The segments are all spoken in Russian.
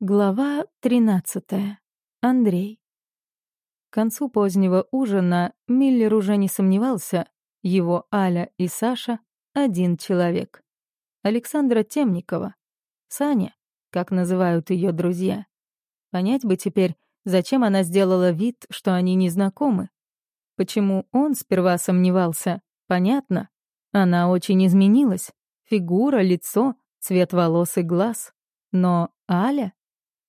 Глава 13. Андрей. К концу позднего ужина Миллер уже не сомневался, его Аля и Саша — один человек. Александра Темникова. Саня, как называют ее друзья. Понять бы теперь, зачем она сделала вид, что они не знакомы. Почему он сперва сомневался, понятно. Она очень изменилась. Фигура, лицо, цвет волос и глаз. Но Аля?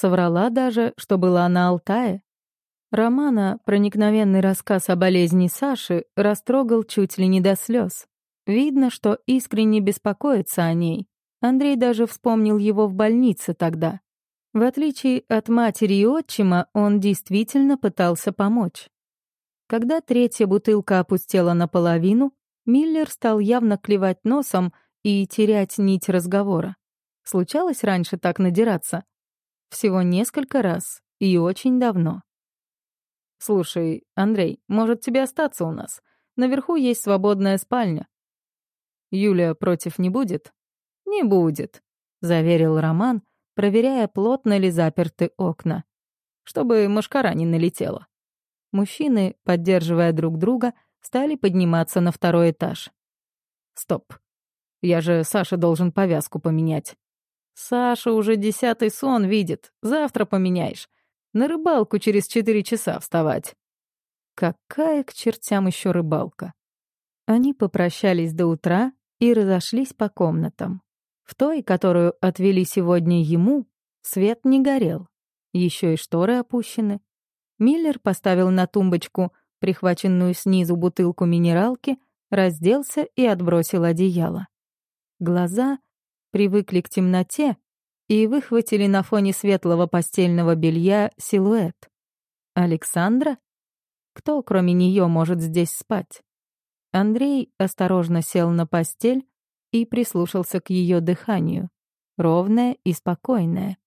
Соврала даже, что была на Алтае. Романа проникновенный рассказ о болезни Саши растрогал чуть ли не до слез. Видно, что искренне беспокоится о ней. Андрей даже вспомнил его в больнице тогда. В отличие от матери и отчима, он действительно пытался помочь. Когда третья бутылка опустела наполовину, Миллер стал явно клевать носом и терять нить разговора. Случалось раньше так надираться? Всего несколько раз и очень давно. «Слушай, Андрей, может тебе остаться у нас? Наверху есть свободная спальня». «Юля против не будет?» «Не будет», — заверил Роман, проверяя, плотно ли заперты окна. «Чтобы мошкара не налетела». Мужчины, поддерживая друг друга, стали подниматься на второй этаж. «Стоп. Я же Саше должен повязку поменять». Саша уже десятый сон видит. Завтра поменяешь. На рыбалку через четыре часа вставать. Какая к чертям еще рыбалка? Они попрощались до утра и разошлись по комнатам. В той, которую отвели сегодня ему, свет не горел. Еще и шторы опущены. Миллер поставил на тумбочку прихваченную снизу бутылку минералки, разделся и отбросил одеяло. Глаза привыкли к темноте и выхватили на фоне светлого постельного белья силуэт. Александра? Кто, кроме нее, может здесь спать? Андрей осторожно сел на постель и прислушался к ее дыханию, ровное и спокойное.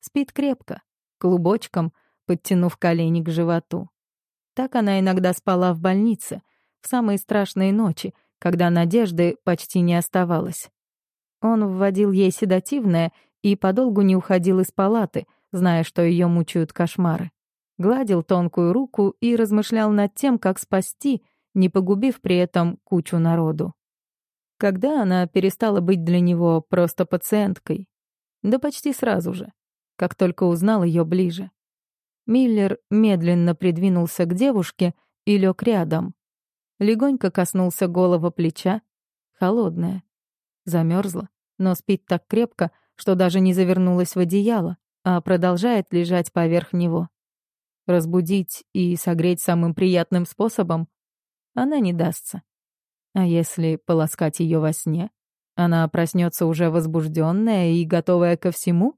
Спит крепко, клубочком, подтянув колени к животу. Так она иногда спала в больнице, в самые страшные ночи, когда надежды почти не оставалось. Он вводил ей седативное и подолгу не уходил из палаты, зная, что ее мучают кошмары. Гладил тонкую руку и размышлял над тем, как спасти, не погубив при этом кучу народу. Когда она перестала быть для него просто пациенткой? Да почти сразу же, как только узнал ее ближе. Миллер медленно придвинулся к девушке и лег рядом. Легонько коснулся голого плеча, холодная, Замерзла, но спит так крепко, что даже не завернулась в одеяло, а продолжает лежать поверх него. Разбудить и согреть самым приятным способом она не дастся. А если полоскать ее во сне, она проснется уже возбужденная и готовая ко всему?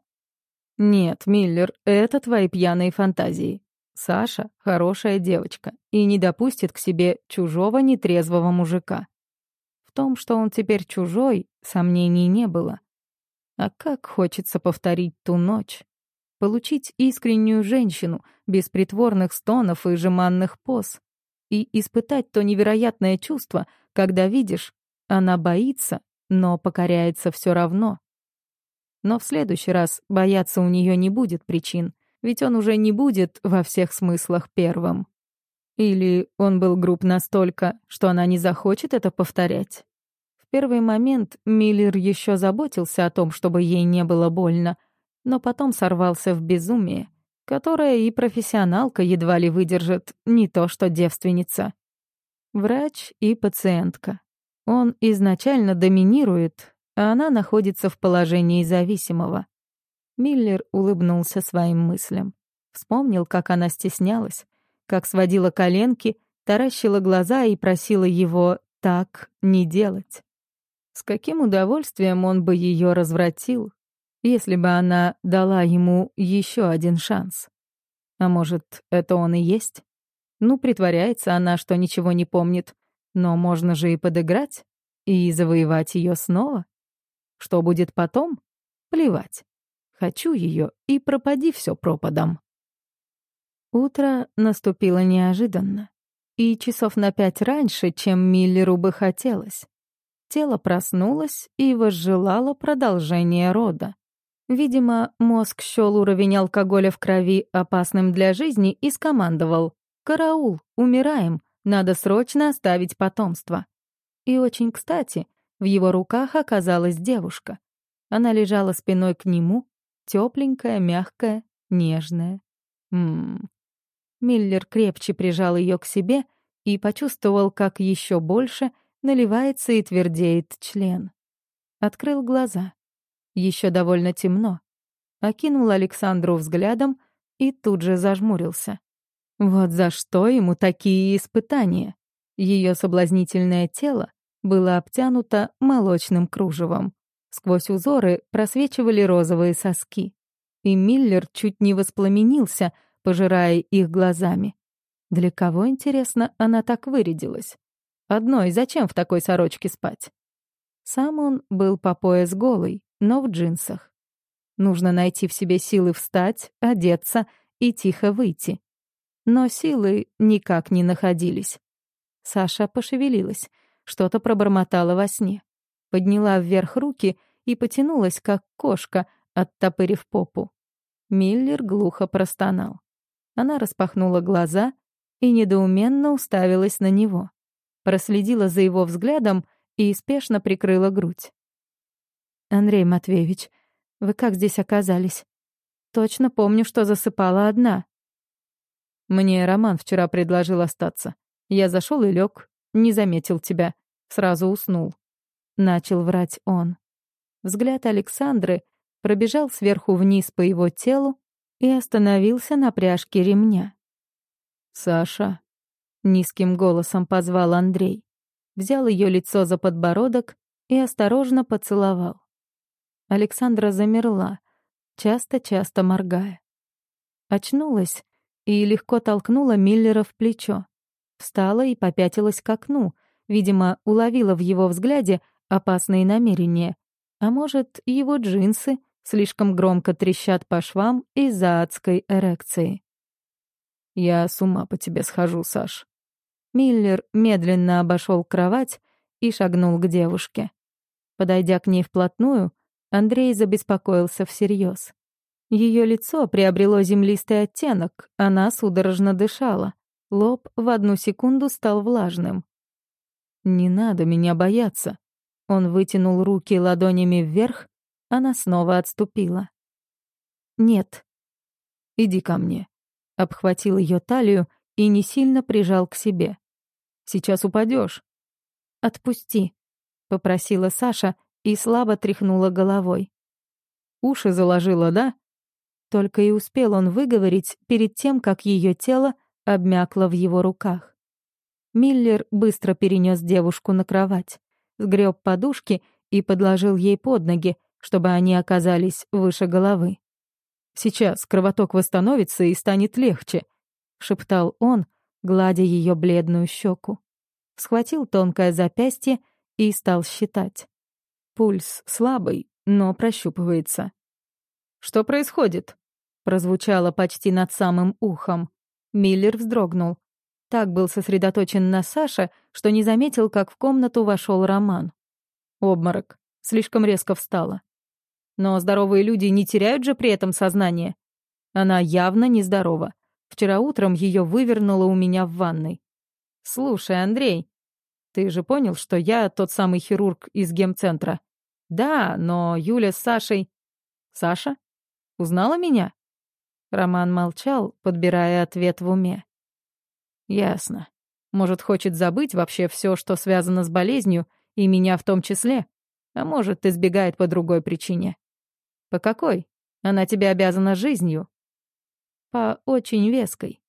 Нет, Миллер, это твои пьяные фантазии. Саша — хорошая девочка и не допустит к себе чужого нетрезвого мужика том, что он теперь чужой, сомнений не было. А как хочется повторить ту ночь. Получить искреннюю женщину, без притворных стонов и жеманных поз. И испытать то невероятное чувство, когда видишь, она боится, но покоряется все равно. Но в следующий раз бояться у нее не будет причин, ведь он уже не будет во всех смыслах первым. Или он был груб настолько, что она не захочет это повторять? Первый момент Миллер еще заботился о том, чтобы ей не было больно, но потом сорвался в безумие, которое и профессионалка едва ли выдержит, не то что девственница. Врач и пациентка. Он изначально доминирует, а она находится в положении зависимого. Миллер улыбнулся своим мыслям. Вспомнил, как она стеснялась, как сводила коленки, таращила глаза и просила его так не делать. С каким удовольствием он бы ее развратил, если бы она дала ему еще один шанс. А может, это он и есть? Ну, притворяется она, что ничего не помнит, но можно же и подыграть и завоевать ее снова. Что будет потом? Плевать. Хочу ее и пропади все пропадом. Утро наступило неожиданно. И часов на пять раньше, чем Миллеру бы хотелось. Тело проснулось и возжелало продолжения рода. Видимо, мозг счёл уровень алкоголя в крови опасным для жизни и скомандовал «Караул, умираем, надо срочно оставить потомство». И очень кстати, в его руках оказалась девушка. Она лежала спиной к нему, тепленькая, мягкая, нежная. Ммм. Миллер крепче прижал ее к себе и почувствовал, как еще больше наливается и твердеет член. Открыл глаза. Еще довольно темно. Окинул Александру взглядом и тут же зажмурился. Вот за что ему такие испытания? Ее соблазнительное тело было обтянуто молочным кружевом. Сквозь узоры просвечивали розовые соски. И Миллер чуть не воспламенился, пожирая их глазами. Для кого, интересно, она так вырядилась? Одной зачем в такой сорочке спать? Сам он был по пояс голый, но в джинсах. Нужно найти в себе силы встать, одеться и тихо выйти. Но силы никак не находились. Саша пошевелилась, что-то пробормотала во сне. Подняла вверх руки и потянулась, как кошка, оттопырив попу. Миллер глухо простонал. Она распахнула глаза и недоуменно уставилась на него. Проследила за его взглядом и спешно прикрыла грудь. «Андрей Матвеевич, вы как здесь оказались? Точно помню, что засыпала одна». Мне Роман вчера предложил остаться. Я зашел и лег, не заметил тебя, сразу уснул. Начал врать он. Взгляд Александры пробежал сверху вниз по его телу и остановился на пряжке ремня. «Саша», — низким голосом позвал Андрей, взял ее лицо за подбородок и осторожно поцеловал. Александра замерла, часто-часто моргая. Очнулась и легко толкнула Миллера в плечо. Встала и попятилась к окну, видимо, уловила в его взгляде опасные намерения. А может, его джинсы слишком громко трещат по швам из-за адской эрекции. «Я с ума по тебе схожу, Саш». Миллер медленно обошел кровать и шагнул к девушке. Подойдя к ней вплотную, Андрей забеспокоился всерьез. Ее лицо приобрело землистый оттенок, она судорожно дышала. Лоб в одну секунду стал влажным. «Не надо меня бояться». Он вытянул руки ладонями вверх, она снова отступила. «Нет». «Иди ко мне». Обхватил ее талию и не сильно прижал к себе. «Сейчас упадешь. «Отпусти», — попросила Саша и слабо тряхнула головой. «Уши заложила, да?» Только и успел он выговорить перед тем, как ее тело обмякло в его руках. Миллер быстро перенес девушку на кровать, сгреб подушки и подложил ей под ноги, чтобы они оказались выше головы. «Сейчас кровоток восстановится и станет легче», — шептал он, гладя ее бледную щеку. Схватил тонкое запястье и стал считать. Пульс слабый, но прощупывается. «Что происходит?» прозвучало почти над самым ухом. Миллер вздрогнул. Так был сосредоточен на Саше, что не заметил, как в комнату вошел Роман. Обморок. Слишком резко встала. Но здоровые люди не теряют же при этом сознание. Она явно нездорова. Вчера утром ее вывернуло у меня в ванной. «Слушай, Андрей, ты же понял, что я тот самый хирург из гемцентра?» «Да, но Юля с Сашей...» «Саша? Узнала меня?» Роман молчал, подбирая ответ в уме. «Ясно. Может, хочет забыть вообще все, что связано с болезнью, и меня в том числе? А может, избегает по другой причине. По какой? Она тебе обязана жизнью. По очень веской.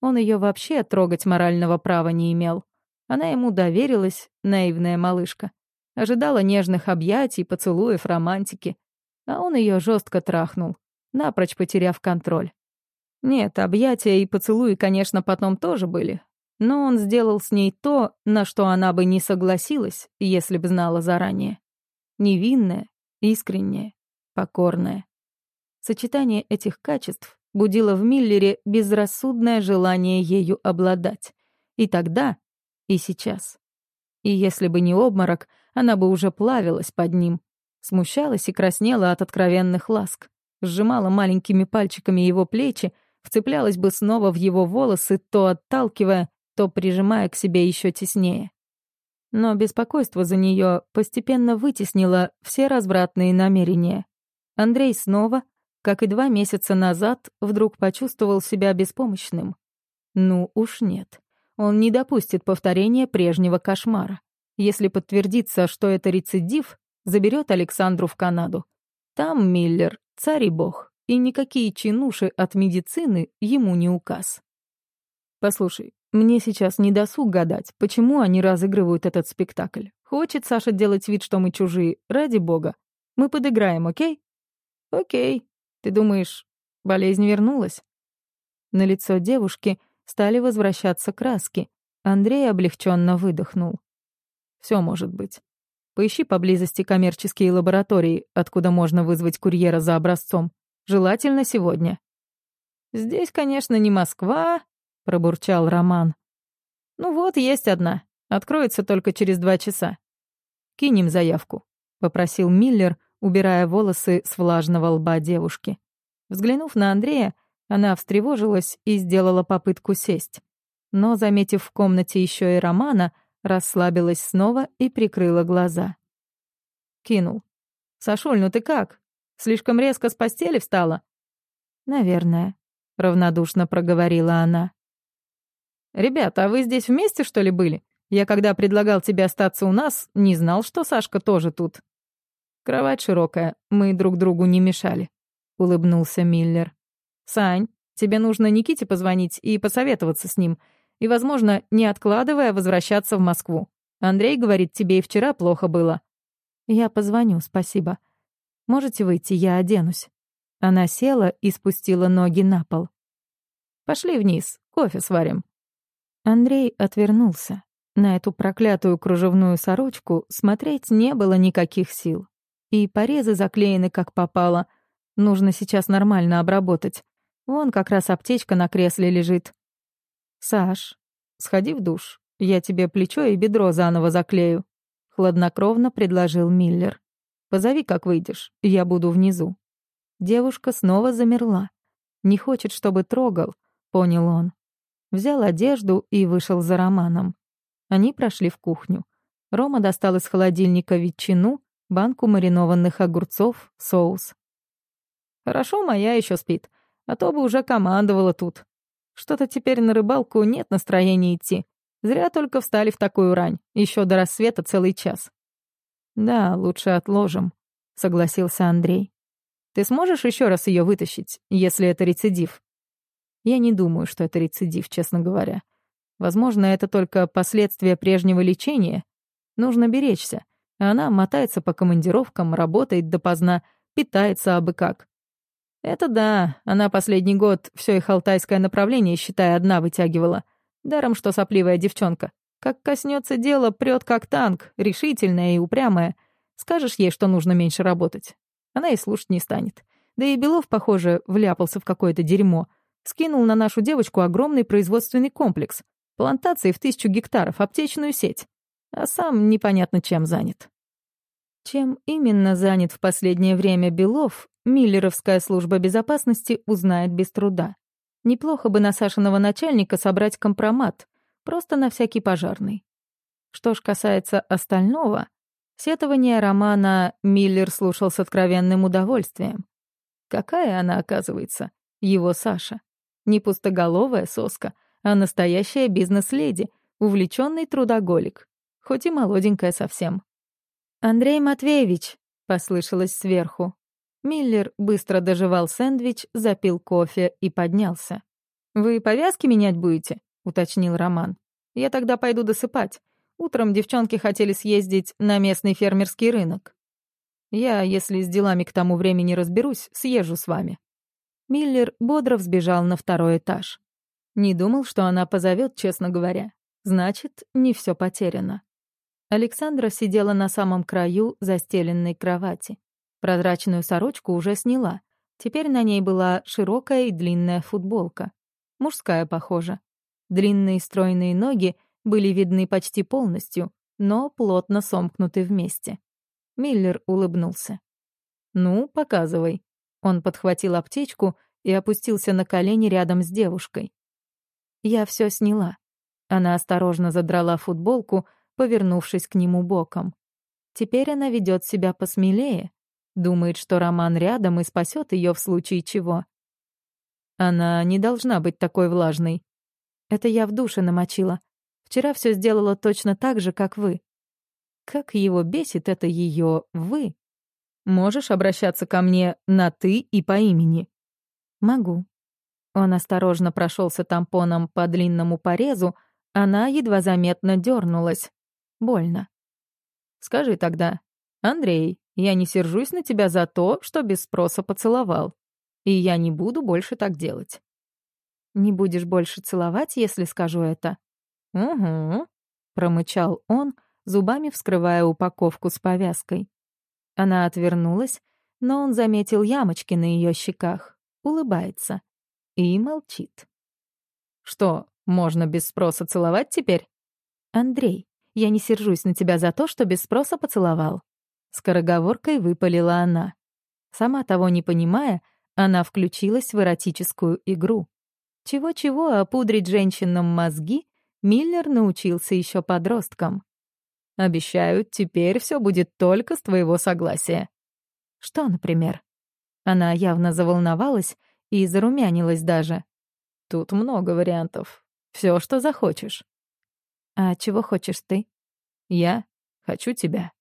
Он ее вообще трогать морального права не имел. Она ему доверилась, наивная малышка. Ожидала нежных объятий, поцелуев, романтики. А он ее жестко трахнул напрочь потеряв контроль. Нет, объятия и поцелуи, конечно, потом тоже были, но он сделал с ней то, на что она бы не согласилась, если бы знала заранее. Невинная, искренняя, покорная. Сочетание этих качеств будило в Миллере безрассудное желание ею обладать. И тогда, и сейчас. И если бы не обморок, она бы уже плавилась под ним. Смущалась и краснела от откровенных ласк. Сжимала маленькими пальчиками его плечи, вцеплялась бы снова в его волосы, то отталкивая, то прижимая к себе еще теснее. Но беспокойство за нее постепенно вытеснило все развратные намерения. Андрей снова, как и два месяца назад, вдруг почувствовал себя беспомощным. Ну уж нет. Он не допустит повторения прежнего кошмара. Если подтвердится, что это рецидив, заберет Александру в Канаду. Там Миллер, царь и бог, и никакие чинуши от медицины ему не указ. Послушай, мне сейчас не досуг гадать, почему они разыгрывают этот спектакль. Хочет Саша делать вид, что мы чужие, ради бога. Мы подыграем, окей? Окей. Ты думаешь, болезнь вернулась? На лицо девушки стали возвращаться краски. Андрей облегченно выдохнул. Все может быть. Поищи поблизости коммерческие лаборатории, откуда можно вызвать курьера за образцом. Желательно сегодня. Здесь, конечно, не Москва, пробурчал Роман. Ну вот, есть одна. Откроется только через два часа. Кинем заявку, попросил Миллер, убирая волосы с влажного лба девушки. Взглянув на Андрея, она встревожилась и сделала попытку сесть. Но, заметив в комнате еще и Романа, Расслабилась снова и прикрыла глаза. Кинул. «Сашуль, ну ты как? Слишком резко с постели встала?» «Наверное», — равнодушно проговорила она. «Ребята, а вы здесь вместе, что ли, были? Я, когда предлагал тебе остаться у нас, не знал, что Сашка тоже тут». «Кровать широкая, мы друг другу не мешали», — улыбнулся Миллер. «Сань, тебе нужно Никите позвонить и посоветоваться с ним и, возможно, не откладывая, возвращаться в Москву. Андрей говорит, тебе и вчера плохо было. Я позвоню, спасибо. Можете выйти, я оденусь. Она села и спустила ноги на пол. Пошли вниз, кофе сварим. Андрей отвернулся. На эту проклятую кружевную сорочку смотреть не было никаких сил. И порезы заклеены как попало. Нужно сейчас нормально обработать. Вон как раз аптечка на кресле лежит. «Саш, сходи в душ. Я тебе плечо и бедро заново заклею», — хладнокровно предложил Миллер. «Позови, как выйдешь, я буду внизу». Девушка снова замерла. «Не хочет, чтобы трогал», — понял он. Взял одежду и вышел за Романом. Они прошли в кухню. Рома достал из холодильника ветчину, банку маринованных огурцов, соус. «Хорошо, моя еще спит, а то бы уже командовала тут», что-то теперь на рыбалку нет настроения идти. Зря только встали в такую рань. Еще до рассвета целый час. Да, лучше отложим, согласился Андрей. Ты сможешь еще раз ее вытащить, если это рецидив? Я не думаю, что это рецидив, честно говоря. Возможно, это только последствия прежнего лечения. Нужно беречься. Она мотается по командировкам, работает допоздна, питается абы как. Это да, она последний год все их алтайское направление, считая, одна вытягивала. Даром, что сопливая девчонка. Как коснется дела, прет как танк, решительная и упрямая. Скажешь ей, что нужно меньше работать. Она и слушать не станет. Да и Белов, похоже, вляпался в какое-то дерьмо. Скинул на нашу девочку огромный производственный комплекс. Плантации в тысячу гектаров, аптечную сеть. А сам непонятно чем занят. Чем именно занят в последнее время Белов, Миллеровская служба безопасности узнает без труда. Неплохо бы на Сашиного начальника собрать компромат, просто на всякий пожарный. Что ж касается остального, сетование романа Миллер слушал с откровенным удовольствием. Какая она, оказывается, его Саша. Не пустоголовая соска, а настоящая бизнес-леди, увлеченный трудоголик, хоть и молоденькая совсем. «Андрей Матвеевич», — послышалось сверху, Миллер быстро доживал сэндвич, запил кофе и поднялся. «Вы повязки менять будете?» — уточнил Роман. «Я тогда пойду досыпать. Утром девчонки хотели съездить на местный фермерский рынок. Я, если с делами к тому времени разберусь, съезжу с вами». Миллер бодро взбежал на второй этаж. Не думал, что она позовет, честно говоря. Значит, не все потеряно. Александра сидела на самом краю застеленной кровати. Прозрачную сорочку уже сняла. Теперь на ней была широкая и длинная футболка. Мужская, похоже. Длинные стройные ноги были видны почти полностью, но плотно сомкнуты вместе. Миллер улыбнулся. «Ну, показывай». Он подхватил аптечку и опустился на колени рядом с девушкой. Я все сняла. Она осторожно задрала футболку, повернувшись к нему боком. Теперь она ведет себя посмелее, думает, что Роман рядом и спасет ее в случае чего. Она не должна быть такой влажной. Это я в душе намочила. Вчера все сделала точно так же, как вы. Как его бесит это ее «вы». Можешь обращаться ко мне на «ты» и по имени? Могу. Он осторожно прошелся тампоном по длинному порезу, она едва заметно дернулась. Больно. Скажи тогда, Андрей, я не сержусь на тебя за то, что без спроса поцеловал. И я не буду больше так делать. Не будешь больше целовать, если скажу это? Угу, промычал он, зубами вскрывая упаковку с повязкой. Она отвернулась, но он заметил ямочки на ее щеках, улыбается и молчит. «Что, можно без спроса целовать теперь?» «Андрей, я не сержусь на тебя за то, что без спроса поцеловал». Скороговоркой выпалила она. Сама того не понимая, она включилась в эротическую игру. Чего-чего, а пудрить женщинам мозги Миллер научился еще подросткам. Обещаю, теперь все будет только с твоего согласия. Что, например? Она явно заволновалась и зарумянилась даже. Тут много вариантов. Все, что захочешь. А чего хочешь ты? Я хочу тебя.